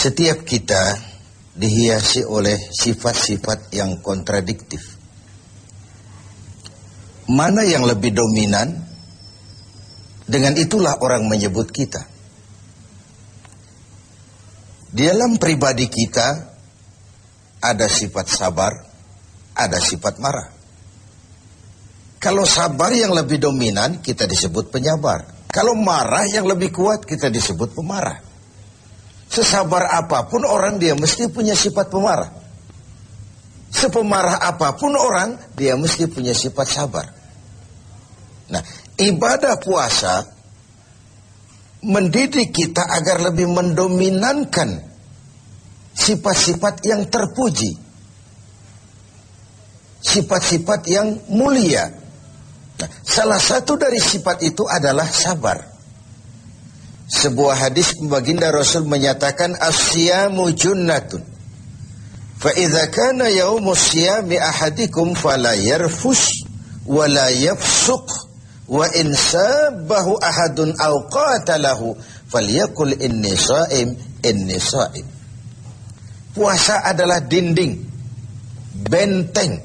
Setiap kita dihiasi oleh sifat-sifat yang kontradiktif. Mana yang lebih dominan? Dengan itulah orang menyebut kita. Di dalam pribadi kita ada sifat sabar, ada sifat marah. Kalau sabar yang lebih dominan kita disebut penyabar. Kalau marah yang lebih kuat kita disebut pemarah. Sesabar apa pun orang dia mesti punya sifat pemarah. Sepemarah apa pun orang dia mesti punya sifat sabar. Nah, ibadah puasa mendidik kita agar lebih mendominankan sifat-sifat yang terpuji. Sifat-sifat yang mulia. Nah, salah satu dari sifat itu adalah sabar. Sebuah hadis baginda Rasul menyatakan asyamu junnatun. Fa idza kana yaumus siyami ahadikum fala yarfus wa la yafsuq wa in sabahu ahadun aw qatalahu falyakul inni shaim inni shaim puasa adalah dinding benteng.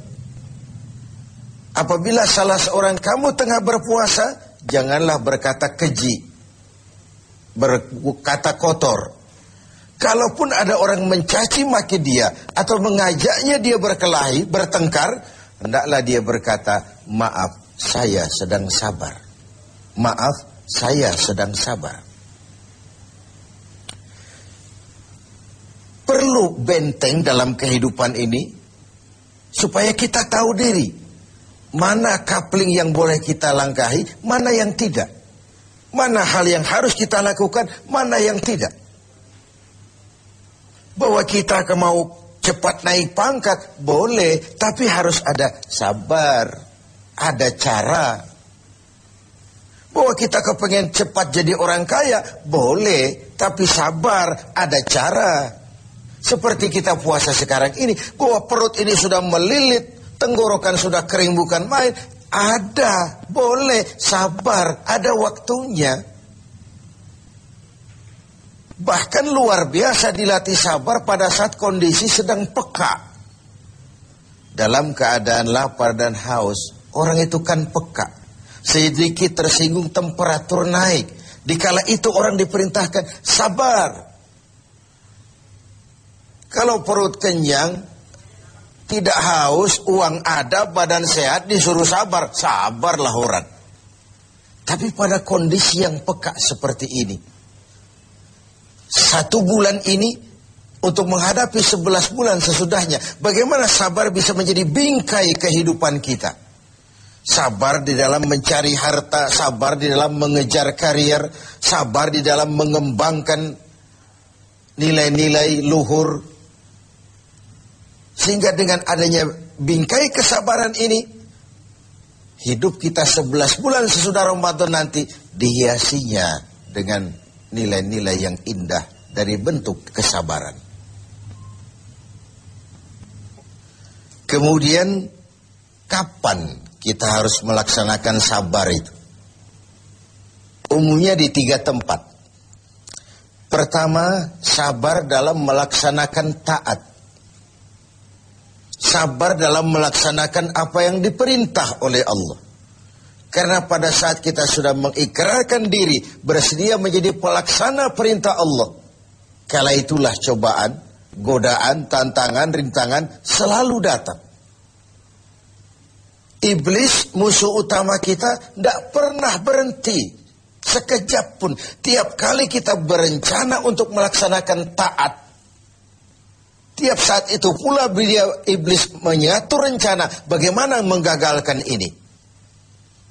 Apabila salah seorang kamu tengah berpuasa janganlah berkata keji berkata kotor kalaupun ada orang mencaci maki dia atau mengajaknya dia berkelahi bertengkar hendaklah dia berkata maaf saya sedang sabar. Maaf, saya sedang sabar. Perlu benteng dalam kehidupan ini supaya kita tahu diri. Mana kapling yang boleh kita langkahi, mana yang tidak. Mana hal yang harus kita lakukan, mana yang tidak. Bahwa kita mau cepat naik pangkat, boleh, tapi harus ada sabar ada cara. Bahwa kita kepengen cepat jadi orang kaya, boleh. Tapi sabar, ada cara. Seperti kita puasa sekarang ini, bahwa perut ini sudah melilit, tenggorokan sudah kering bukan main. Ada, boleh, sabar, ada waktunya. Bahkan luar biasa dilatih sabar pada saat kondisi sedang peka. Dalam keadaan lapar dan haus, Orang itu kan peka. Sedikit tersinggung temperatur naik. Dikala itu orang diperintahkan sabar. Kalau perut kenyang, tidak haus, uang ada, badan sehat, disuruh sabar. Sabarlah orang. Tapi pada kondisi yang peka seperti ini. Satu bulan ini untuk menghadapi sebelas bulan sesudahnya. Bagaimana sabar bisa menjadi bingkai kehidupan kita. Sabar di dalam mencari harta, sabar di dalam mengejar karier, sabar di dalam mengembangkan nilai-nilai luhur. Sehingga dengan adanya bingkai kesabaran ini, hidup kita 11 bulan sesudah Ramadan nanti dihiasinya dengan nilai-nilai yang indah dari bentuk kesabaran. Kemudian kapan kita harus melaksanakan sabar itu. Umumnya di tiga tempat. Pertama, sabar dalam melaksanakan taat. Sabar dalam melaksanakan apa yang diperintah oleh Allah. Karena pada saat kita sudah mengikrarkan diri, bersedia menjadi pelaksana perintah Allah. Kala itulah cobaan, godaan, tantangan, rintangan selalu datang. Iblis musuh utama kita tidak pernah berhenti sekejap pun. Tiap kali kita berencana untuk melaksanakan taat. Tiap saat itu pula beliau iblis mengatur rencana bagaimana menggagalkan ini.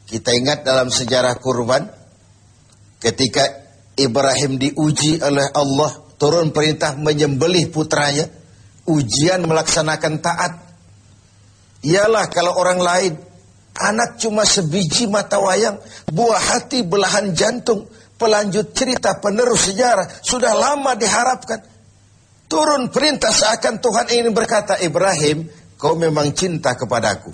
Kita ingat dalam sejarah kurban ketika Ibrahim diuji oleh Allah turun perintah menyembelih putranya ujian melaksanakan taat Ialah kalau orang lain anak cuma sebiji mata wayang, buah hati belahan jantung, pelanjut cerita penerus sejarah sudah lama diharapkan. Turun perintah seakan Tuhan ingin berkata, Ibrahim, kau memang cinta kepadaku.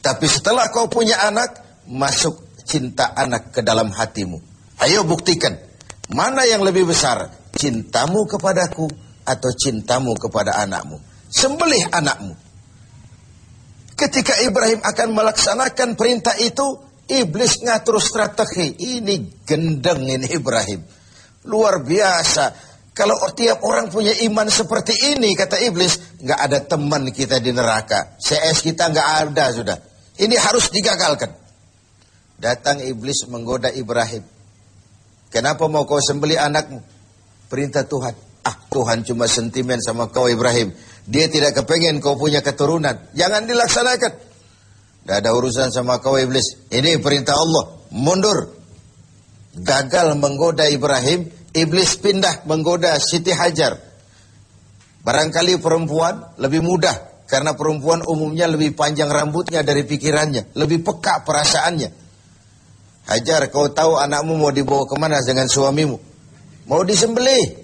Tapi setelah kau punya anak, masuk cinta anak ke dalam hatimu. Ayo buktikan, mana yang lebih besar, cintamu kepadaku atau cintamu kepada anakmu. Sembelih anakmu. Ketika Ibrahim akan melaksanakan perintah itu, iblis ngatur strategi. Ini gendeng ini Ibrahim. Luar biasa. Kalau tiap orang punya iman seperti ini, kata iblis, nggak ada teman kita di neraka. CS kita nggak ada sudah. Ini harus digagalkan. Datang iblis menggoda Ibrahim. Kenapa mau kau sembeli anakmu? Perintah Tuhan. Ah, Tuhan cuma sentimen sama kau Ibrahim. Dia tidak kepengen kau punya keturunan. Jangan dilaksanakan. Tidak ada urusan sama kau iblis. Ini perintah Allah. Mundur. Gagal menggoda Ibrahim Iblis pindah menggoda Siti Hajar. Barangkali perempuan lebih mudah karena perempuan umumnya lebih panjang rambutnya dari pikirannya, lebih peka perasaannya. Hajar, kau tahu anakmu mau dibawa ke mana dengan suamimu? Mau disembelih.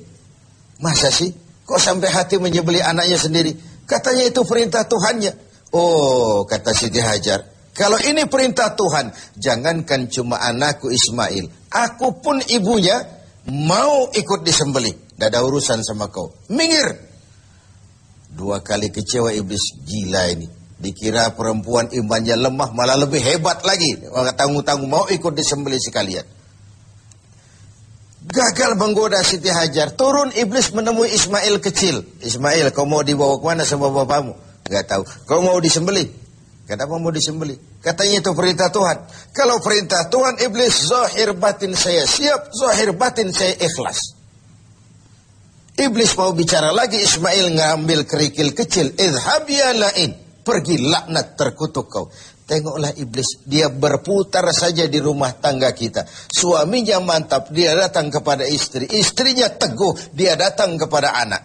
Masa sih? Kok sampai hati menyembelih anaknya sendiri? Katanya itu perintah Tuhannya. Oh, kata Siti Hajar. Kalau ini perintah Tuhan, jangankan cuma anakku Ismail. Aku pun ibunya mau ikut disembelih. Tidak ada urusan sama kau. Minggir. Dua kali kecewa iblis gila ini. Dikira perempuan imannya lemah malah lebih hebat lagi. Tanggung-tanggung mau ikut disembelih sekalian. Gagal menggoda Siti Hajar. Turun iblis menemui Ismail kecil. Ismail kau mau dibawa ke mana sama bapakmu? Gak tahu. Kau mau disembelih? Kenapa mau disembeli? Katanya itu perintah Tuhan. Kalau perintah Tuhan, iblis zahir batin saya siap, zahir batin saya ikhlas. Iblis mau bicara lagi, Ismail ngambil kerikil kecil. Idhab ya lain. Pergi laknat terkutuk kau. Tengoklah iblis, dia berputar saja di rumah tangga kita. Suaminya mantap, dia datang kepada istri. Istrinya teguh, dia datang kepada anak.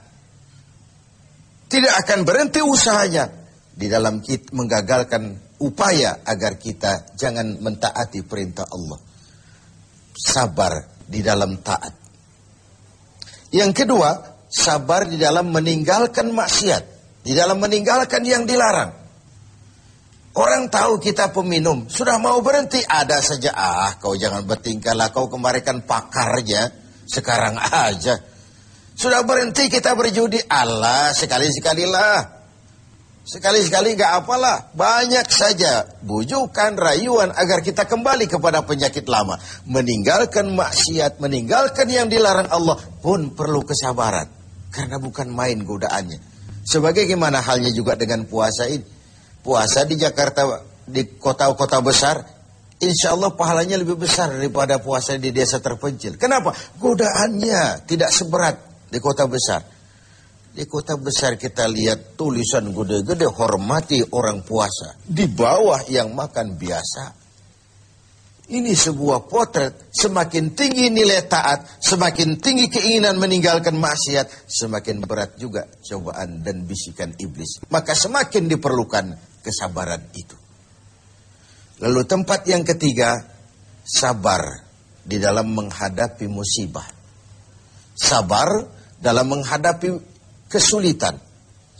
Tidak akan berhenti usahanya di dalam kita menggagalkan upaya agar kita jangan mentaati perintah Allah. Sabar di dalam taat. Yang kedua, sabar di dalam meninggalkan maksiat, di dalam meninggalkan yang dilarang. Orang tahu kita peminum, sudah mau berhenti, ada saja, ah kau jangan bertingkah lah, kau kemarin kan pakarnya, sekarang aja. Sudah berhenti kita berjudi, Allah sekali-sekalilah. Sekali-sekali gak apalah, banyak saja bujukan, rayuan agar kita kembali kepada penyakit lama. Meninggalkan maksiat, meninggalkan yang dilarang Allah pun perlu kesabaran. Karena bukan main godaannya. Sebagai gimana halnya juga dengan puasa ini. Puasa di Jakarta, di kota-kota besar, insya Allah pahalanya lebih besar daripada puasa di desa terpencil. Kenapa? Godaannya tidak seberat di kota besar. Di kota besar kita lihat tulisan gede-gede hormati orang puasa. Di bawah yang makan biasa. Ini sebuah potret. Semakin tinggi nilai taat, semakin tinggi keinginan meninggalkan maksiat, semakin berat juga cobaan dan bisikan iblis. Maka semakin diperlukan kesabaran itu. Lalu tempat yang ketiga, sabar di dalam menghadapi musibah. Sabar dalam menghadapi kesulitan,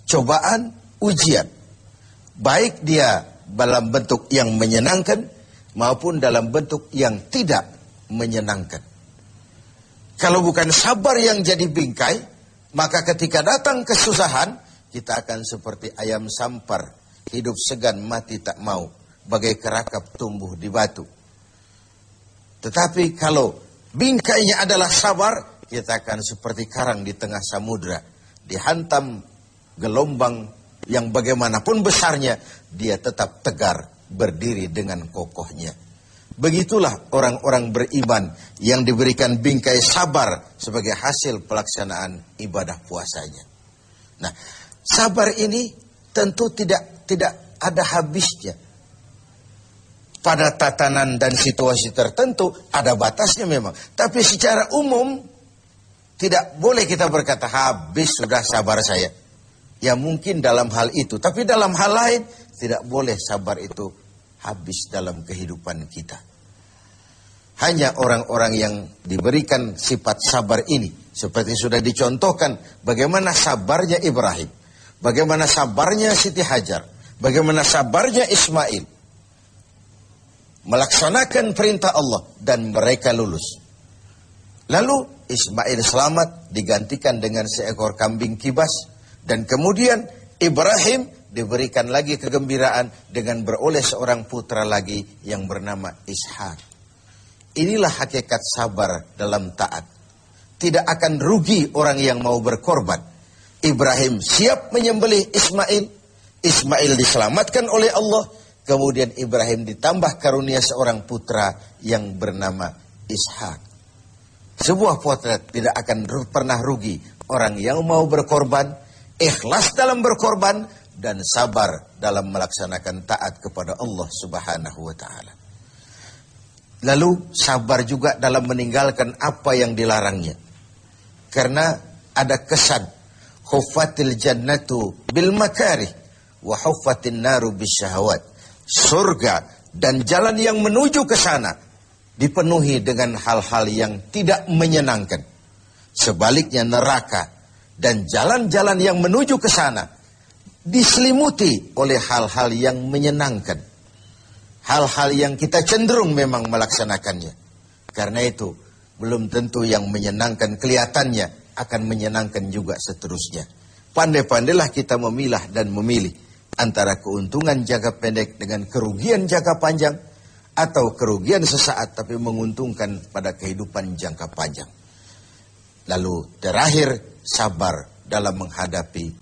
cobaan, ujian. Baik dia dalam bentuk yang menyenangkan maupun dalam bentuk yang tidak menyenangkan. Kalau bukan sabar yang jadi bingkai, maka ketika datang kesusahan, kita akan seperti ayam sampar, hidup segan mati tak mau, bagai kerakap tumbuh di batu. Tetapi kalau bingkainya adalah sabar, kita akan seperti karang di tengah samudra dihantam gelombang yang bagaimanapun besarnya, dia tetap tegar berdiri dengan kokohnya. Begitulah orang-orang beriman yang diberikan bingkai sabar sebagai hasil pelaksanaan ibadah puasanya. Nah, sabar ini tentu tidak tidak ada habisnya. Pada tatanan dan situasi tertentu ada batasnya memang. Tapi secara umum tidak boleh kita berkata habis sudah sabar saya. Ya mungkin dalam hal itu. Tapi dalam hal lain tidak boleh sabar itu habis dalam kehidupan kita. Hanya orang-orang yang diberikan sifat sabar ini. Seperti sudah dicontohkan bagaimana sabarnya Ibrahim. Bagaimana sabarnya Siti Hajar. Bagaimana sabarnya Ismail. Melaksanakan perintah Allah dan mereka lulus. Lalu Ismail selamat digantikan dengan seekor kambing kibas dan kemudian Ibrahim diberikan lagi kegembiraan dengan beroleh seorang putra lagi yang bernama Ishak. Inilah hakikat sabar dalam taat. Tidak akan rugi orang yang mau berkorban. Ibrahim siap menyembelih Ismail. Ismail diselamatkan oleh Allah. Kemudian Ibrahim ditambah karunia seorang putra yang bernama Ishak. Sebuah potret tidak akan pernah rugi. Orang yang mau berkorban, ikhlas dalam berkorban, dan sabar dalam melaksanakan taat kepada Allah subhanahu wa ta'ala. Lalu sabar juga dalam meninggalkan apa yang dilarangnya. Karena ada kesan. Hufatil jannatu bil makarih. Wa hufatin naru bisyahawat. Surga dan jalan yang menuju ke sana dipenuhi dengan hal-hal yang tidak menyenangkan. Sebaliknya neraka dan jalan-jalan yang menuju ke sana diselimuti oleh hal-hal yang menyenangkan. Hal-hal yang kita cenderung memang melaksanakannya. Karena itu, belum tentu yang menyenangkan kelihatannya akan menyenangkan juga seterusnya. Pandai-pandailah kita memilah dan memilih antara keuntungan jangka pendek dengan kerugian jangka panjang atau kerugian sesaat tapi menguntungkan pada kehidupan jangka panjang. Lalu terakhir sabar dalam menghadapi